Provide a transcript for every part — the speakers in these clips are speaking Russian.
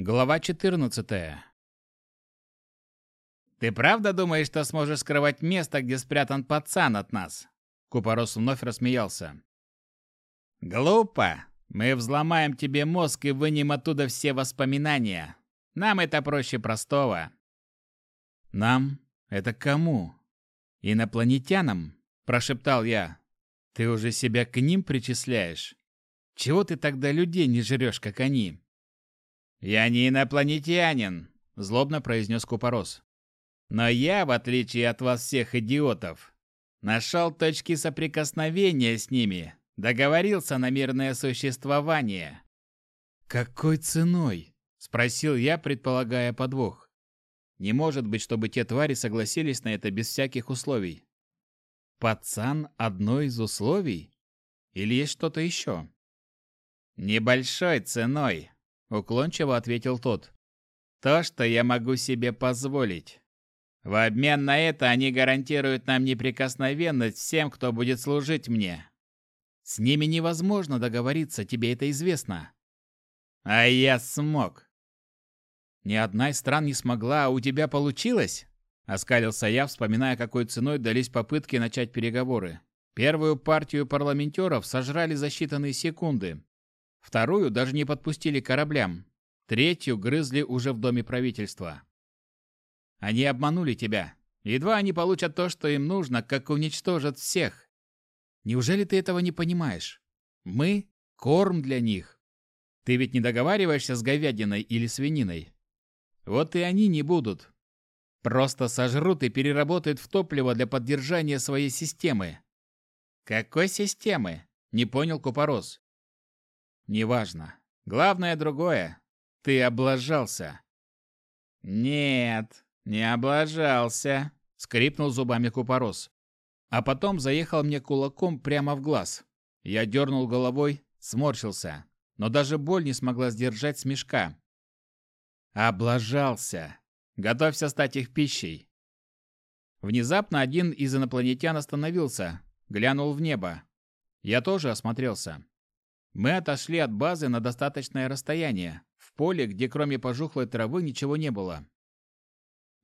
Глава 14. Ты правда думаешь, что сможешь скрывать место, где спрятан пацан от нас? Купорос вновь рассмеялся. Глупо. Мы взломаем тебе мозг и вынем оттуда все воспоминания. Нам это проще простого. Нам? Это кому? Инопланетянам? Прошептал я. Ты уже себя к ним причисляешь? Чего ты тогда людей не жрешь, как они? «Я не инопланетянин», — злобно произнес Купорос. «Но я, в отличие от вас всех идиотов, нашел точки соприкосновения с ними, договорился на мирное существование». «Какой ценой?» — спросил я, предполагая подвох. «Не может быть, чтобы те твари согласились на это без всяких условий». «Пацан — одно из условий? Или есть что-то еще?» «Небольшой ценой», Уклончиво ответил тот. То, что я могу себе позволить. В обмен на это они гарантируют нам неприкосновенность всем, кто будет служить мне. С ними невозможно договориться, тебе это известно. А я смог. Ни одна из стран не смогла, а у тебя получилось? Оскалился я, вспоминая, какой ценой дались попытки начать переговоры. Первую партию парламентеров сожрали за считанные секунды, Вторую даже не подпустили кораблям. Третью грызли уже в доме правительства. Они обманули тебя. Едва они получат то, что им нужно, как уничтожат всех. Неужели ты этого не понимаешь? Мы – корм для них. Ты ведь не договариваешься с говядиной или свининой. Вот и они не будут. Просто сожрут и переработают в топливо для поддержания своей системы. Какой системы? Не понял Купорос. Неважно. Главное другое. Ты облажался. Нет, не облажался, скрипнул зубами Купорос. А потом заехал мне кулаком прямо в глаз. Я дернул головой, сморщился, но даже боль не смогла сдержать смешка. Облажался. Готовься стать их пищей. Внезапно один из инопланетян остановился, глянул в небо. Я тоже осмотрелся. Мы отошли от базы на достаточное расстояние, в поле, где кроме пожухлой травы ничего не было.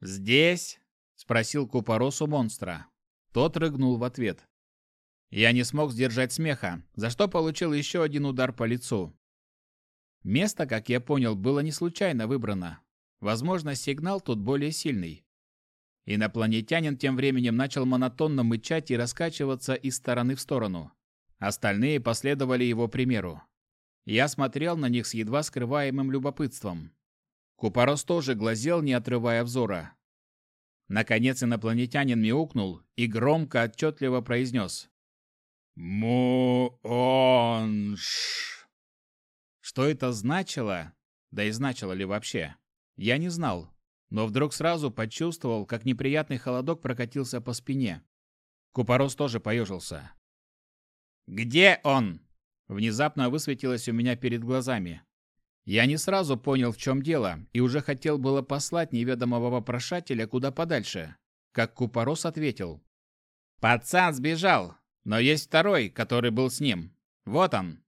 «Здесь?» – спросил Купорос у монстра. Тот рыгнул в ответ. Я не смог сдержать смеха, за что получил еще один удар по лицу. Место, как я понял, было не случайно выбрано. Возможно, сигнал тут более сильный. Инопланетянин тем временем начал монотонно мычать и раскачиваться из стороны в сторону. Остальные последовали его примеру. Я смотрел на них с едва скрываемым любопытством. Купорос тоже глазел, не отрывая взора. Наконец инопланетянин мяукнул и громко, отчетливо произнес. «Му-он-ш». Что это значило? Да и значило ли вообще? Я не знал, но вдруг сразу почувствовал, как неприятный холодок прокатился по спине. Купорос тоже поежился. «Где он?» Внезапно высветилось у меня перед глазами. Я не сразу понял, в чем дело, и уже хотел было послать неведомого вопрошателя куда подальше, как Купорос ответил. «Пацан сбежал, но есть второй, который был с ним. Вот он».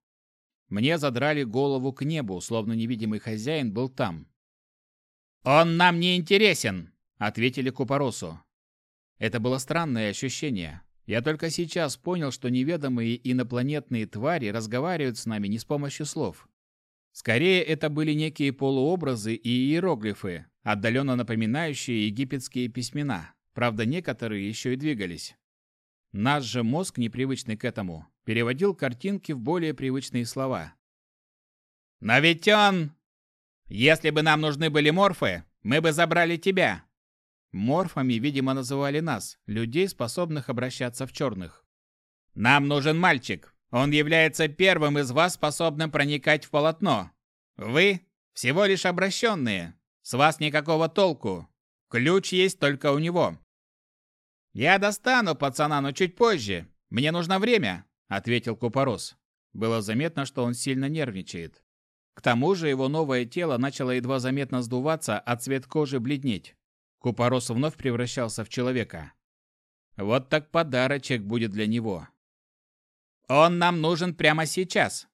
Мне задрали голову к небу, словно невидимый хозяин был там. «Он нам не интересен», — ответили Купоросу. Это было странное ощущение. Я только сейчас понял, что неведомые инопланетные твари разговаривают с нами не с помощью слов. Скорее, это были некие полуобразы и иероглифы, отдаленно напоминающие египетские письмена. Правда, некоторые еще и двигались. Наш же мозг, непривычный к этому, переводил картинки в более привычные слова. «Но. Если бы нам нужны были морфы, мы бы забрали тебя. Морфами, видимо, называли нас, людей, способных обращаться в черных. «Нам нужен мальчик. Он является первым из вас, способным проникать в полотно. Вы всего лишь обращенные. С вас никакого толку. Ключ есть только у него». «Я достану пацана, но чуть позже. Мне нужно время», — ответил Купорос. Было заметно, что он сильно нервничает. К тому же его новое тело начало едва заметно сдуваться, а цвет кожи бледнеть. Купорос вновь превращался в человека. Вот так подарочек будет для него. Он нам нужен прямо сейчас.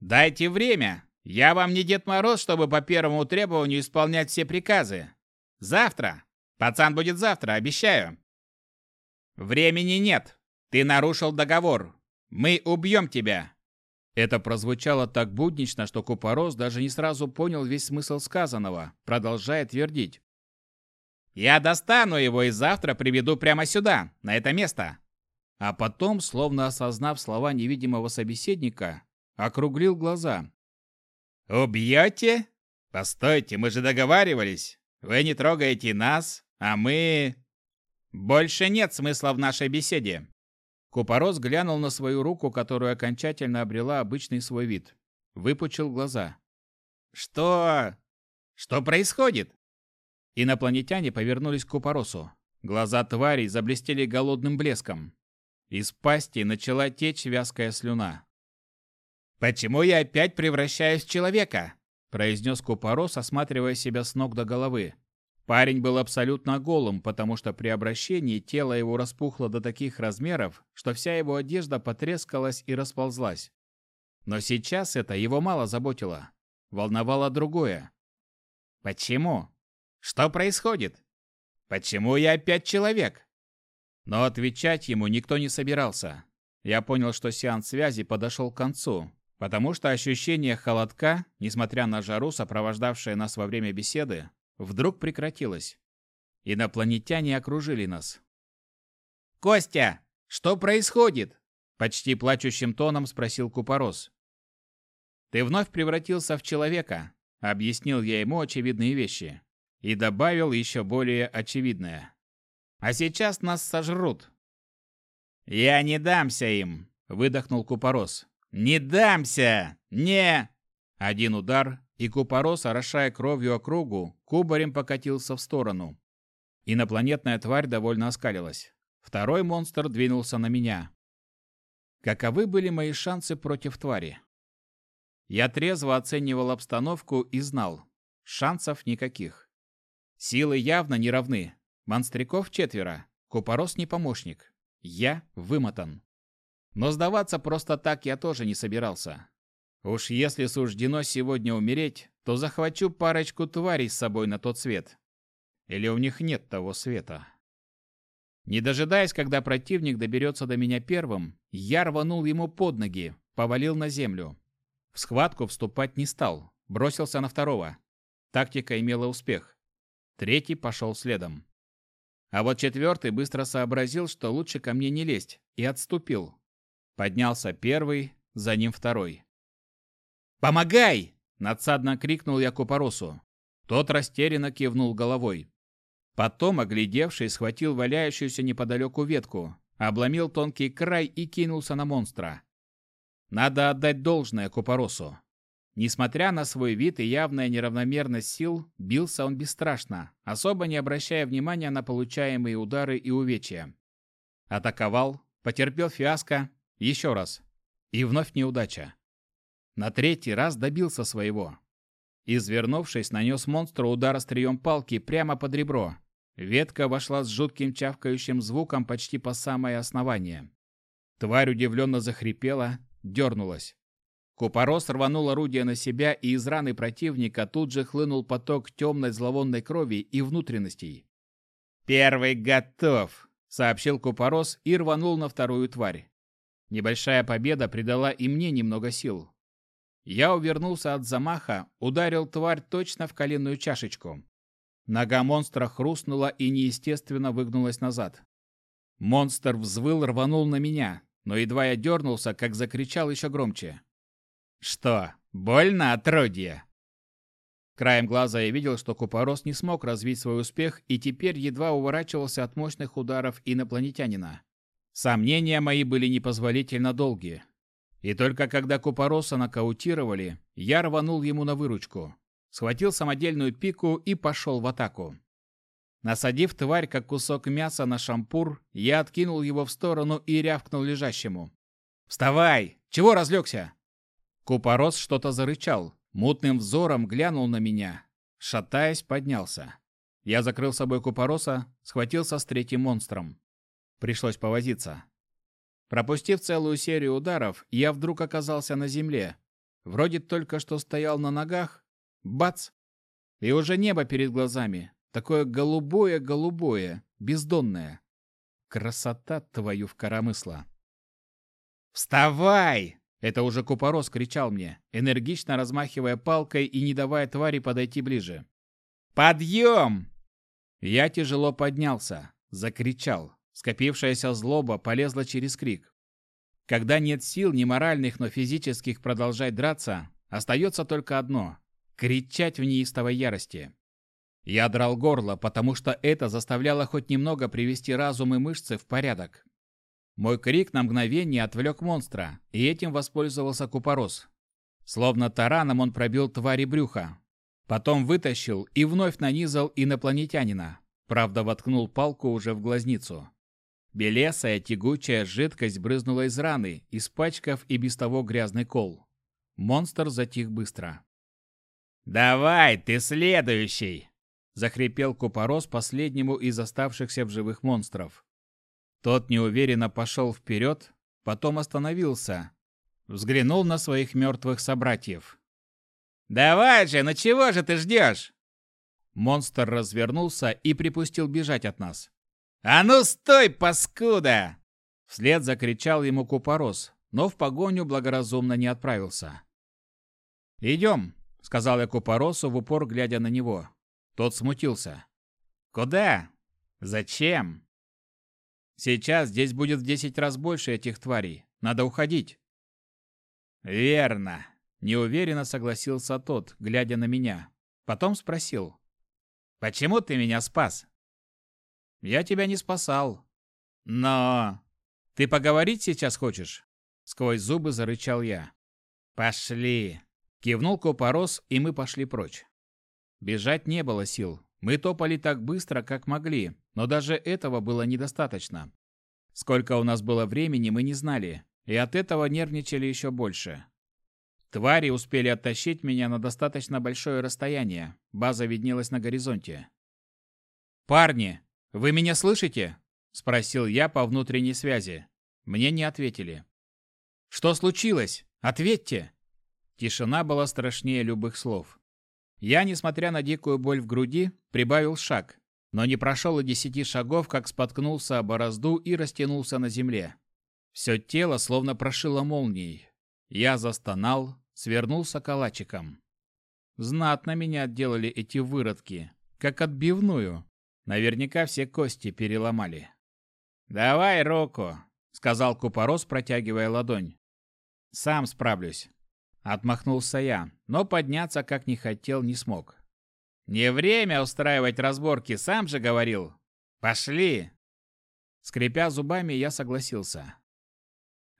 Дайте время, Я вам не Дед Мороз, чтобы по первому требованию исполнять все приказы. Завтра. Пацан будет завтра, обещаю. Времени нет. Ты нарушил договор. Мы убьем тебя. Это прозвучало так буднично, что Купорос даже не сразу понял весь смысл сказанного, продолжая твердить. «Я достану его и завтра приведу прямо сюда, на это место». А потом, словно осознав слова невидимого собеседника, округлил глаза. «Убьете? Постойте, мы же договаривались. Вы не трогаете нас, а мы...» «Больше нет смысла в нашей беседе». Купорос глянул на свою руку, которая окончательно обрела обычный свой вид. Выпучил глаза. «Что? Что происходит?» Инопланетяне повернулись к Купоросу. Глаза тварей заблестели голодным блеском. Из пасти начала течь вязкая слюна. «Почему я опять превращаюсь в человека?» произнес Купорос, осматривая себя с ног до головы. Парень был абсолютно голым, потому что при обращении тело его распухло до таких размеров, что вся его одежда потрескалась и расползлась. Но сейчас это его мало заботило. Волновало другое. Почему? Что происходит? Почему я опять человек? Но отвечать ему никто не собирался. Я понял, что сеанс связи подошел к концу, потому что ощущение холодка, несмотря на жару, сопровождавшее нас во время беседы, вдруг прекратилось. Инопланетяне окружили нас. «Костя, что происходит?» Почти плачущим тоном спросил Купорос. «Ты вновь превратился в человека», — объяснил я ему очевидные вещи. И добавил еще более очевидное. «А сейчас нас сожрут». «Я не дамся им», — выдохнул Купорос. «Не дамся! Не!» Один удар, и Купорос, орошая кровью округу, кубарем покатился в сторону. Инопланетная тварь довольно оскалилась. Второй монстр двинулся на меня. Каковы были мои шансы против твари? Я трезво оценивал обстановку и знал. Шансов никаких. Силы явно не равны. Монстряков четверо. Купорос не помощник. Я вымотан. Но сдаваться просто так я тоже не собирался. Уж если суждено сегодня умереть, то захвачу парочку тварей с собой на тот свет. Или у них нет того света. Не дожидаясь, когда противник доберется до меня первым, я рванул ему под ноги, повалил на землю. В схватку вступать не стал, бросился на второго. Тактика имела успех. Третий пошел следом. А вот четвертый быстро сообразил, что лучше ко мне не лезть, и отступил, Поднялся первый, за ним второй. «Помогай!» – надсадно крикнул я Купоросу. Тот растерянно кивнул головой. Потом, оглядевший, схватил валяющуюся неподалеку ветку, обломил тонкий край и кинулся на монстра. Надо отдать должное Купоросу. Несмотря на свой вид и явная неравномерность сил, бился он бесстрашно, особо не обращая внимания на получаемые удары и увечья. Атаковал, потерпел фиаско, еще раз. И вновь неудача. На третий раз добился своего. Извернувшись, нанес монстру удар острием палки прямо под ребро. Ветка вошла с жутким чавкающим звуком почти по самое основание. Тварь удивленно захрипела, дернулась. Купорос рванул орудие на себя, и из раны противника тут же хлынул поток темной зловонной крови и внутренностей. «Первый готов!» — сообщил Купорос и рванул на вторую тварь. Небольшая победа придала и мне немного сил. Я увернулся от замаха, ударил тварь точно в коленную чашечку. Нога монстра хрустнула и неестественно выгнулась назад. Монстр взвыл, рванул на меня, но едва я дернулся, как закричал еще громче. «Что, больно, отродье?» Краем глаза я видел, что Купорос не смог развить свой успех и теперь едва уворачивался от мощных ударов инопланетянина. Сомнения мои были непозволительно долгие. И только когда Купороса нокаутировали, я рванул ему на выручку, схватил самодельную пику и пошел в атаку. Насадив тварь, как кусок мяса на шампур, я откинул его в сторону и рявкнул лежащему. «Вставай! Чего разлегся?» Купорос что-то зарычал, мутным взором глянул на меня. Шатаясь, поднялся. Я закрыл собой Купороса, схватился с третьим монстром. Пришлось повозиться. Пропустив целую серию ударов, я вдруг оказался на земле. Вроде только что стоял на ногах. Бац! И уже небо перед глазами. Такое голубое-голубое, бездонное. Красота твою в коромысла. «Вставай!» Это уже Купорос кричал мне, энергично размахивая палкой и не давая твари подойти ближе. «Подъем!» Я тяжело поднялся, закричал. Скопившаяся злоба полезла через крик. Когда нет сил ни моральных, но физических продолжать драться, остается только одно – кричать в неистовой ярости. Я драл горло, потому что это заставляло хоть немного привести разум и мышцы в порядок. Мой крик на мгновение отвлек монстра, и этим воспользовался Купорос. Словно тараном он пробил твари брюха. Потом вытащил и вновь нанизал инопланетянина. Правда, воткнул палку уже в глазницу. Белесая тягучая жидкость брызнула из раны, испачкав и без того грязный кол. Монстр затих быстро. «Давай, ты следующий!» – захрипел Купорос последнему из оставшихся в живых монстров. Тот неуверенно пошел вперед, потом остановился, взглянул на своих мертвых собратьев. «Давай же, ну чего же ты ждешь?» Монстр развернулся и припустил бежать от нас. «А ну стой, паскуда!» Вслед закричал ему Купорос, но в погоню благоразумно не отправился. «Идем», — сказал я Купоросу в упор, глядя на него. Тот смутился. «Куда? Зачем?» Сейчас здесь будет в десять раз больше этих тварей. Надо уходить. Верно. Неуверенно согласился тот, глядя на меня. Потом спросил. Почему ты меня спас? Я тебя не спасал. Но... Ты поговорить сейчас хочешь? Сквозь зубы зарычал я. Пошли. Кивнул Копорос, и мы пошли прочь. Бежать не было сил. Мы топали так быстро, как могли, но даже этого было недостаточно. Сколько у нас было времени, мы не знали, и от этого нервничали еще больше. Твари успели оттащить меня на достаточно большое расстояние. База виднелась на горизонте. «Парни, вы меня слышите?» – спросил я по внутренней связи. Мне не ответили. «Что случилось? Ответьте!» Тишина была страшнее любых слов. Я, несмотря на дикую боль в груди, прибавил шаг, но не прошел и десяти шагов, как споткнулся о борозду и растянулся на земле. Все тело словно прошило молнией. Я застонал, свернулся калачиком. Знатно меня отделали эти выродки, как отбивную. Наверняка все кости переломали. «Давай руку», — сказал Купорос, протягивая ладонь. «Сам справлюсь. Отмахнулся я, но подняться как не хотел, не смог. «Не время устраивать разборки, сам же говорил. Пошли!» Скрипя зубами, я согласился.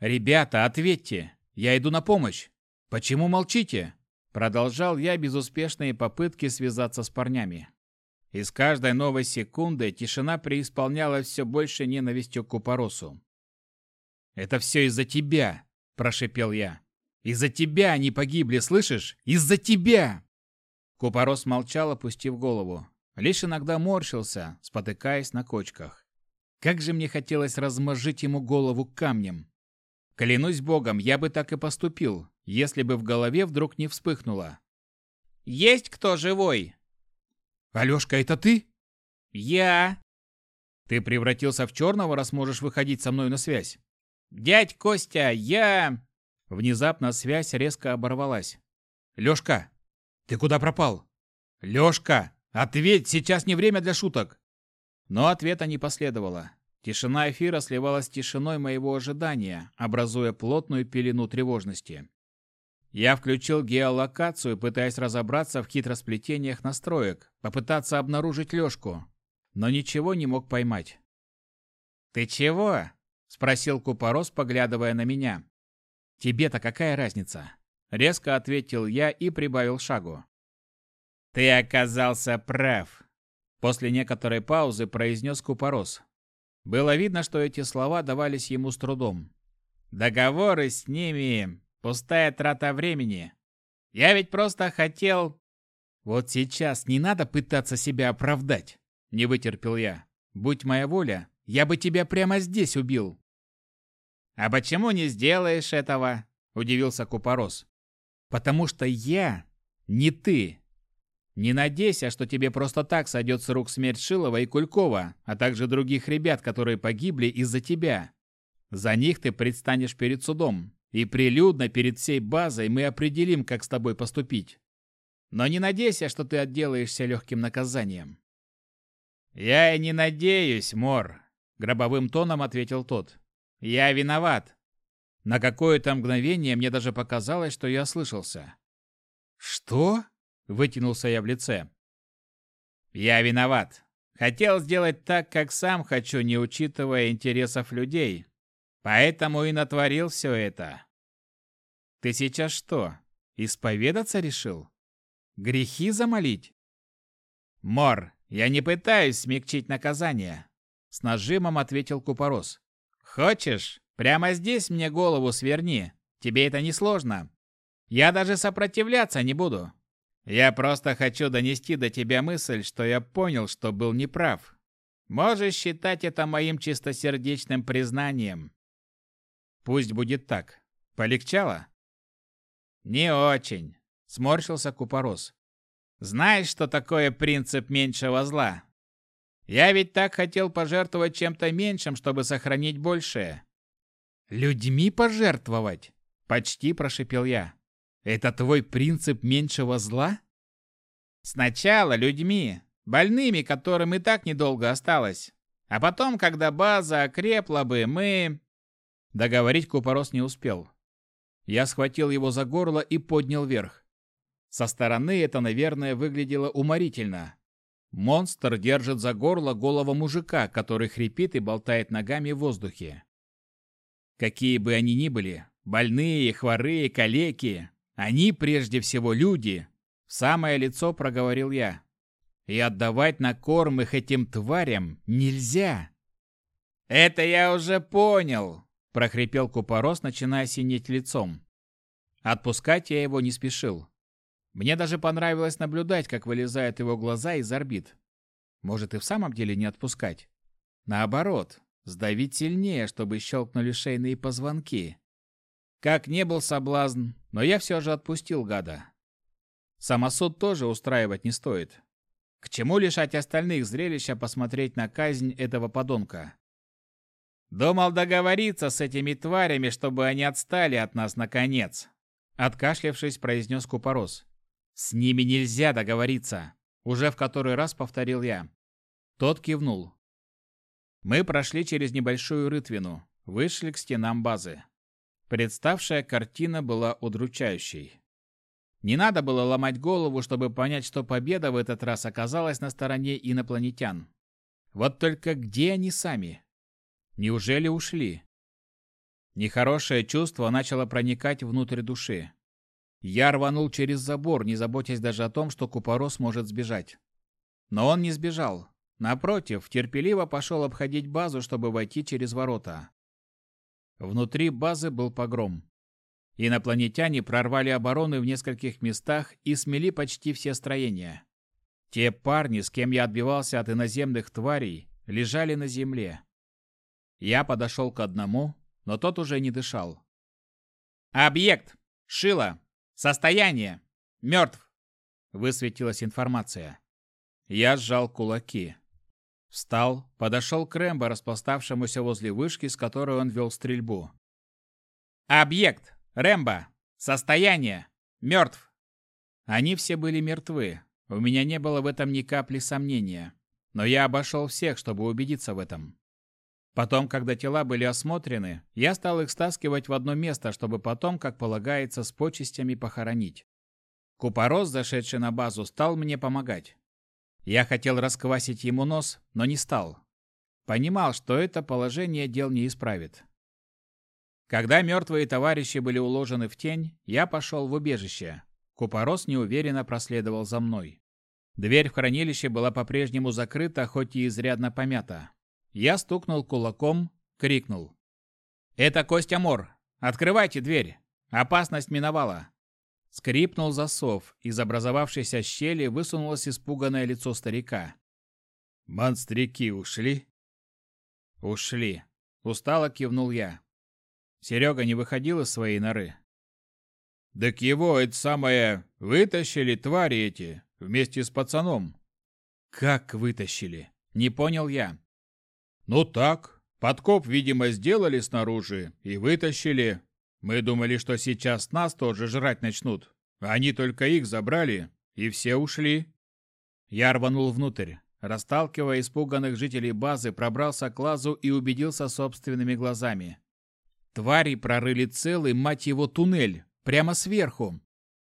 «Ребята, ответьте! Я иду на помощь! Почему молчите?» Продолжал я безуспешные попытки связаться с парнями. И с каждой новой секундой тишина преисполнялась все больше ненавистью к Купоросу. «Это все из-за тебя!» – прошипел я. Из-за тебя они погибли, слышишь? Из-за тебя!» Купорос молчал, опустив голову. Лишь иногда морщился, спотыкаясь на кочках. Как же мне хотелось размозжить ему голову камнем. Клянусь богом, я бы так и поступил, если бы в голове вдруг не вспыхнуло. «Есть кто живой?» «Алешка, это ты?» «Я!» «Ты превратился в черного, раз можешь выходить со мной на связь?» «Дядь Костя, я...» Внезапно связь резко оборвалась. «Лёшка, ты куда пропал?» «Лёшка, ответь, сейчас не время для шуток!» Но ответа не последовало. Тишина эфира сливалась с тишиной моего ожидания, образуя плотную пелену тревожности. Я включил геолокацию, пытаясь разобраться в хитросплетениях настроек, попытаться обнаружить Лёшку, но ничего не мог поймать. «Ты чего?» – спросил Купорос, поглядывая на меня. «Тебе-то какая разница?» Резко ответил я и прибавил шагу. «Ты оказался прав», — после некоторой паузы произнес Купорос. Было видно, что эти слова давались ему с трудом. «Договоры с ними — пустая трата времени. Я ведь просто хотел...» «Вот сейчас не надо пытаться себя оправдать», — не вытерпел я. «Будь моя воля, я бы тебя прямо здесь убил». «А почему не сделаешь этого?» – удивился Купорос. Потому что я не ты. Не надейся, что тебе просто так сойдет с рук смерть Шилова и Кулькова, а также других ребят, которые погибли из-за тебя. За них ты предстанешь перед судом, и прилюдно перед всей базой мы определим, как с тобой поступить. Но не надейся, что ты отделаешься легким наказанием. «Я и не надеюсь, Мор», — гробовым тоном ответил тот. «Я виноват». На какое-то мгновение мне даже показалось, что я слышался. «Что?» — вытянулся я в лице. «Я виноват. Хотел сделать так, как сам хочу, не учитывая интересов людей. Поэтому и натворил все это». «Ты сейчас что, исповедаться решил? Грехи замолить?» «Мор, «Я не пытаюсь смягчить наказание», — с нажимом ответил Купорос. «Хочешь, прямо здесь мне голову сверни. Тебе это не сложно. Я даже сопротивляться не буду. Я просто хочу донести до тебя мысль, что я понял, что был неправ. Можешь считать это моим чистосердечным признанием». «Пусть будет так. Полегчало?» «Не очень», — сморщился Купорос. Знаешь, что такое принцип меньшего зла? Я ведь так хотел пожертвовать чем-то меньшим, чтобы сохранить большее. Людьми пожертвовать? Почти прошипел я. Это твой принцип меньшего зла? Сначала людьми, больными, которым и так недолго осталось. А потом, когда база окрепла бы, мы... Договорить Купорос не успел. Я схватил его за горло и поднял вверх. Со стороны это, наверное, выглядело уморительно. Монстр держит за горло голову мужика, который хрипит и болтает ногами в воздухе. Какие бы они ни были, больные, хворые, калеки, они прежде всего люди. В самое лицо проговорил я. И отдавать на корм их этим тварям нельзя. «Это я уже понял», – прохрипел Купорос, начиная синеть лицом. Отпускать я его не спешил. Мне даже понравилось наблюдать, как вылезают его глаза из орбит. Может и в самом деле не отпускать. Наоборот, сдавить сильнее, чтобы щелкнули шейные позвонки. Как не был соблазн, но я все же отпустил гада. Самосуд тоже устраивать не стоит. К чему лишать остальных зрелища посмотреть на казнь этого подонка? Думал договориться с этими тварями, чтобы они отстали от нас наконец. Откашлявшись, произнес Купорос. «С ними нельзя договориться!» Уже в который раз повторил я. Тот кивнул. Мы прошли через небольшую рытвину, вышли к стенам базы. Представшая картина была удручающей. Не надо было ломать голову, чтобы понять, что победа в этот раз оказалась на стороне инопланетян. Вот только где они сами? Неужели ушли? Нехорошее чувство начало проникать внутрь души. Я рванул через забор, не заботясь даже о том, что Купорос может сбежать. Но он не сбежал. Напротив, терпеливо пошел обходить базу, чтобы войти через ворота. Внутри базы был погром. Инопланетяне прорвали обороны в нескольких местах и смели почти все строения. Те парни, с кем я отбивался от иноземных тварей, лежали на земле. Я подошел к одному, но тот уже не дышал. «Объект! Шило! Состояние. Мертв. Высветилась информация. Я сжал кулаки. Встал, подошел к Рэмбо, распластавшемуся возле вышки, с которой он вел стрельбу. «Объект! Рэмбо! Состояние! Мертв!» Они все были мертвы. У меня не было в этом ни капли сомнения. Но я обошел всех, чтобы убедиться в этом. Потом, когда тела были осмотрены, я стал их стаскивать в одно место, чтобы потом, как полагается, с почестями похоронить. Купорос, зашедший на базу, стал мне помогать. Я хотел расквасить ему нос, но не стал. Понимал, что это положение дел не исправит. Когда мертвые товарищи были уложены в тень, я пошел в убежище. Купорос неуверенно проследовал за мной. Дверь в хранилище была по-прежнему закрыта, хоть и изрядно помята. Я стукнул кулаком, крикнул. «Это Костя Мор! Открывайте дверь! Опасность миновала!» Скрипнул засов, из образовавшейся щели высунулось испуганное лицо старика. «Монстрики ушли?» «Ушли», — устало кивнул я. Серега не выходил из своей норы. Так его, это самое, вытащили твари эти, вместе с пацаном. Как вытащили? Не понял я. Ну так, подкоп, видимо, сделали снаружи и вытащили. Мы думали, что сейчас нас тоже жрать начнут. Они только их забрали, и все ушли. Я рванул внутрь. Расталкивая испуганных жителей базы, пробрался к лазу и убедился собственными глазами. Твари прорыли целый, мать его, туннель, прямо сверху,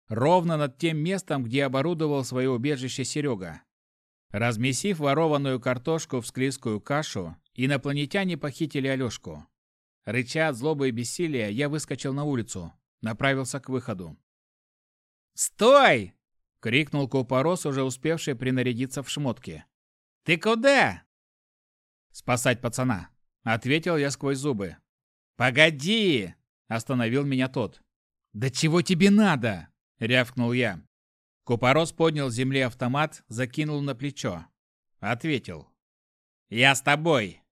ровно над тем местом, где оборудовал свое убежище Серега. Размесив ворованную картошку в склизкую кашу, инопланетяне похитили Алешку. Рыча от злобы и бессилия, я выскочил на улицу, направился к выходу. «Стой!» — крикнул Купорос, уже успевший принарядиться в шмотки. «Ты куда?» «Спасать пацана», — ответил я сквозь зубы. «Погоди!» — остановил меня тот. «Да чего тебе надо?» — рявкнул я. Купорос поднял с земли автомат, закинул на плечо. Ответил. «Я с тобой!»